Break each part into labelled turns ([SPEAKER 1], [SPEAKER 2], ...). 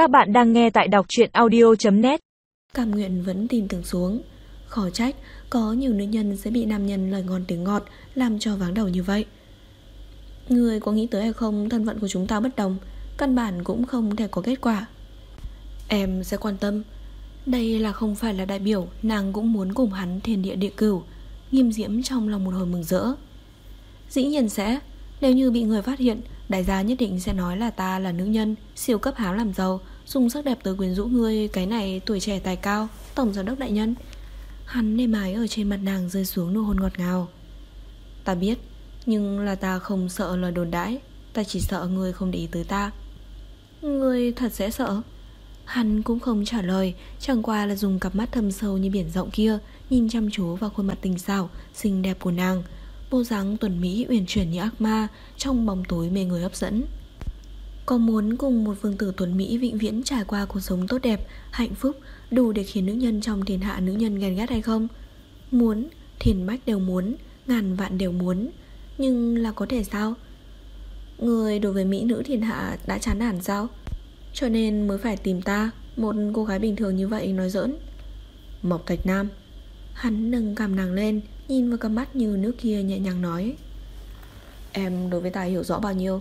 [SPEAKER 1] Các bạn đang nghe tại đọc truyện audio.net
[SPEAKER 2] Cảm nguyện vẫn tin tưởng xuống. Khó trách, Có nhiều nữ nhân sẽ bị nam nhân lời ngon tiếng ngọt, Làm cho váng đầu như vậy. Người có nghĩ tới hay không, Thân phận của chúng ta bất đồng, Căn bản cũng không thể có kết quả. Em sẽ quan tâm. Đây là không phải là đại biểu, Nàng cũng muốn cùng hắn thiên địa địa cửu, Nghiêm diễm trong lòng một hồi mừng rỡ. Dĩ nhiên sẽ, Nếu như bị người phát hiện Đại gia nhất định sẽ nói là ta là nữ nhân, Siêu cấp háo làm giàu, Dùng sắc đẹp tới quyến rũ ngươi, Cái này tuổi trẻ tài cao, Tổng giám đốc đại nhân. Hắn nề mái ở trên mặt nàng rơi xuống nụ hôn ngọt ngào. Ta biết, Nhưng là ta không sợ lời đồn đãi, Ta chỉ sợ ngươi không để ý tới ta. Ngươi thật sẽ sợ? Hắn cũng không trả lời, Chẳng qua là dùng cặp mắt thâm sâu như biển rộng kia, Nhìn chăm chú vào khuôn mặt tình xảo, Xinh đẹp của nàng Bộ dáng tuần Mỹ uyển chuyển như ác ma, Trong bóng tối mê người hấp dẫn. Có muốn cùng một vương tử tuần Mỹ Vĩnh viễn trải qua cuộc sống tốt đẹp, Hạnh phúc, Đủ để khiến nữ nhân trong thiên hạ nữ nhân ghen ghét hay không? Muốn, Thiền bách đều muốn, Ngàn vạn đều muốn, Nhưng là có thể sao? Người đối với mỹ nữ thiên hạ đã chán nản sao? Cho nên mới phải tìm ta, Một cô gái bình thường như vậy nói giỡn. Mộc Thạch Nam Hắn nâng cằm nàng lên, Nhìn vào cặp mắt như nước kia nhẹ nhàng nói. Em đối với ta hiểu rõ bao nhiêu?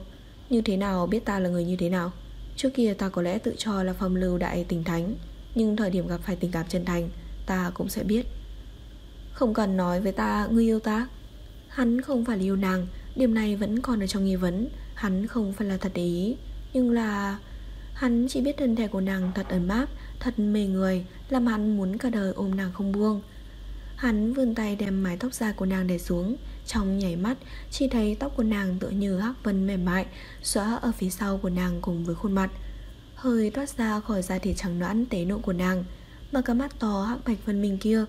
[SPEAKER 2] Như thế nào biết ta là người như thế nào? Trước kia ta có lẽ tự cho là phong lưu đại tình thánh, Nhưng thời điểm gặp phải tình cảm chân thành, Ta cũng sẽ biết. Không cần nói với ta người yêu ta. Hắn không phải là yêu nàng, Điểm này vẫn còn ở trong nghi vấn. Hắn không phải là thật để ý, Nhưng là Hắn chỉ biết thân thể của nàng thật ẩn áp, Thật mê người, Làm hắn muốn cả đời ôm nàng không buông. Hắn vươn tay đem mái tóc dài của nàng để xuống. Trong nhảy mắt, Chỉ thấy tóc của nàng tựa như hắc vân mềm mại, Xóa ở phía sau của nàng cùng với khuôn mặt. Hơi toát ra khỏi da thịt trắng noãn tế nộ của nàng, Mà cái mắt to hắc bạch phân minh kia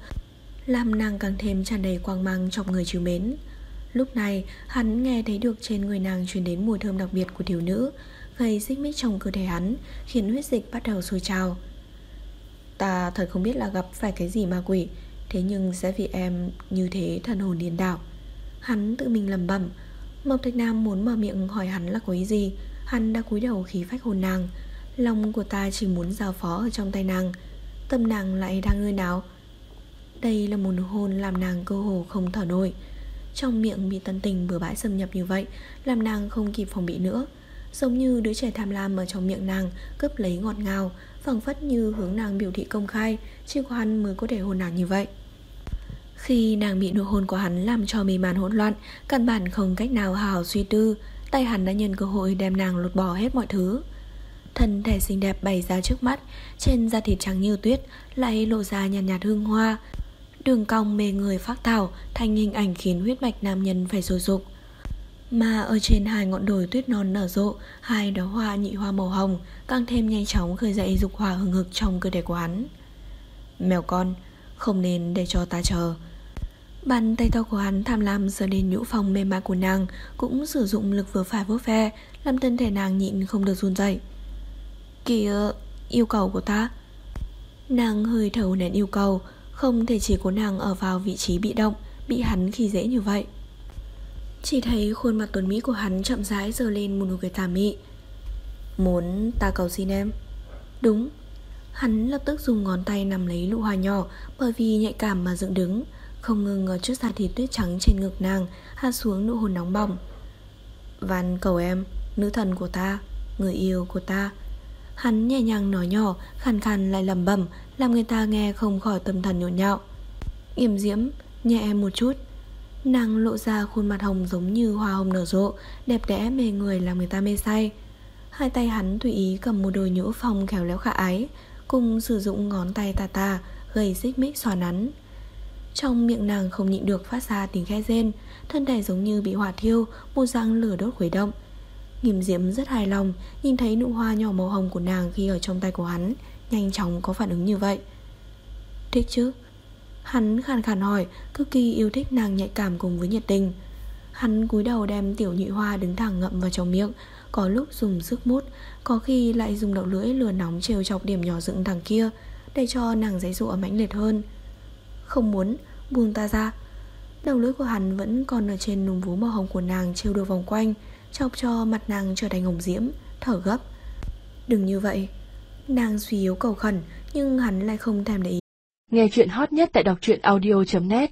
[SPEAKER 2] Làm nàng càng thêm tràn đầy quang mang trong người chiều mến. Lúc này, hắn nghe thấy được trên người nàng truyền đến mùi thơm đặc biệt của thiếu nữ, Gây xích mích trong cơ thể hắn, Khiến huyết dịch bắt đầu sôi trào. Ta thật không biết là gặp phải cái gì ma quỷ. Thế nhưng sẽ vì em như thế thần hồn điên đảo. Hắn tự mình lầm bẩm. Mộc Thạch Nam muốn mở miệng hỏi hắn là có ý gì. Hắn đã cúi đầu khí phách hồn nàng. Lòng của ta chỉ muốn giao phó ở trong tay nàng. Tâm nàng lại đang ngơi nào. Đây là một hôn làm nàng cơ hồ không thở nổi. Trong miệng bị tân tình bừa bãi xâm nhập như vậy, Làm nàng không kịp phòng bị nữa. Giống như đứa trẻ tham lam ở trong miệng nàng, Cướp lấy ngọt ngào, phẳng phất như hướng nàng biểu thị công khai, Chỉ có hắn mới có thể hôn nàng như vậy khi nàng bị nụ hôn của hắn làm cho mê man hỗn loạn Căn bản không cách nào hào suy tư Tay hắn đã nhân cơ hội đem nàng lột bỏ hết mọi thứ. Thân thể xinh đẹp bày ra trước mắt Trên da thịt trắng như tuyết Lại lộ ra nhàn nhạt, nhạt hương hoa. Đường cong mê người phác thảo Thành hình ảnh khiến huyết mạch nam nhân phải sôi sục. Mà ở trên hai ngọn đồi tuyết non nở rộ Hai đóa hoa nhị hoa màu hồng Càng thêm nhanh chóng khơi dậy dục hỏa hừng hực trong cơ thể của hắn. Mèo con Không nên để cho ta chờ. Bàn tay to của hắn tham lam sờ đến nhũ phòng mềm mại của nàng, Cũng sử dụng lực vừa phải vuốt ve Làm thân thể nàng nhịn không được run dậy Kìa, yêu cầu của ta. Nàng hơi thấu nén yêu cầu, Không thể chỉ của nàng ở vào vị trí bị động, Bị hắn khi dễ như vậy. Chỉ thấy khuôn mặt tuấn Mỹ của hắn chậm rãi dơ lên một nụ cười tà mị. Muốn ta cầu xin em? Đúng. Hắn lập tức dùng ngón tay nằm lấy lụ hoa nhỏ, Bởi vì nhạy cảm mà dựng đứng không ngừng ở chút da thịt tuyết trắng trên ngực nàng, Hạ xuống nụ hôn nóng bỏng. Văn cầu em, Nữ thần của ta, Người yêu của ta. Hắn nhẹ nhàng nói nhỏ, Khàn khàn lại lẩm bẩm, Làm người ta nghe không khỏi tâm thần nhộn nhạo. Yểm diễm, Nhẹ em một chút. Nàng lộ ra khuôn mặt hồng giống như hoa hồng nở rộ, Đẹp đẽ mê người làm người ta mê say. Hai tay hắn tùy ý cầm một đôi nhũ phong khéo léo khả ái, Cùng sử dụng ngón tay tà tà Gây xích mích xòa nắn trong miệng nàng không nhịn được phát ra tiếng khe rên, Thân thể giống như bị hỏa thiêu, Một răng lửa đốt khuấy động. Nghiêm diễm rất hài lòng, Nhìn thấy nụ hoa nhỏ màu hồng của nàng khi ở trong tay của hắn, Nhanh chóng có phản ứng như vậy. Thích chứ? Hắn khàn khàn hỏi, Cực kỳ yêu thích nàng nhạy cảm cùng với nhiệt tình. Hắn cúi đầu đem tiểu nhị hoa đứng thẳng ngậm vào trong miệng, Có lúc dùng sức mút, Có khi lại dùng đầu lưỡi lừa nóng trêu chọc điểm nhỏ dựng thẳng kia, Để cho nàng giấy dụa mãnh liệt hơn. Không muốn buông ta ra. Đầu lưỡi của hắn vẫn còn ở trên núm vú màu hồng của nàng trêu đùa vòng quanh, Chọc cho mặt nàng trở thành hồng diễm, Thở gấp. Đừng như vậy. Nàng suy yếu cầu khẩn, Nhưng hắn lại không thèm để ý.
[SPEAKER 1] Nghe chuyện hot nhất tại đọc truyện audio.net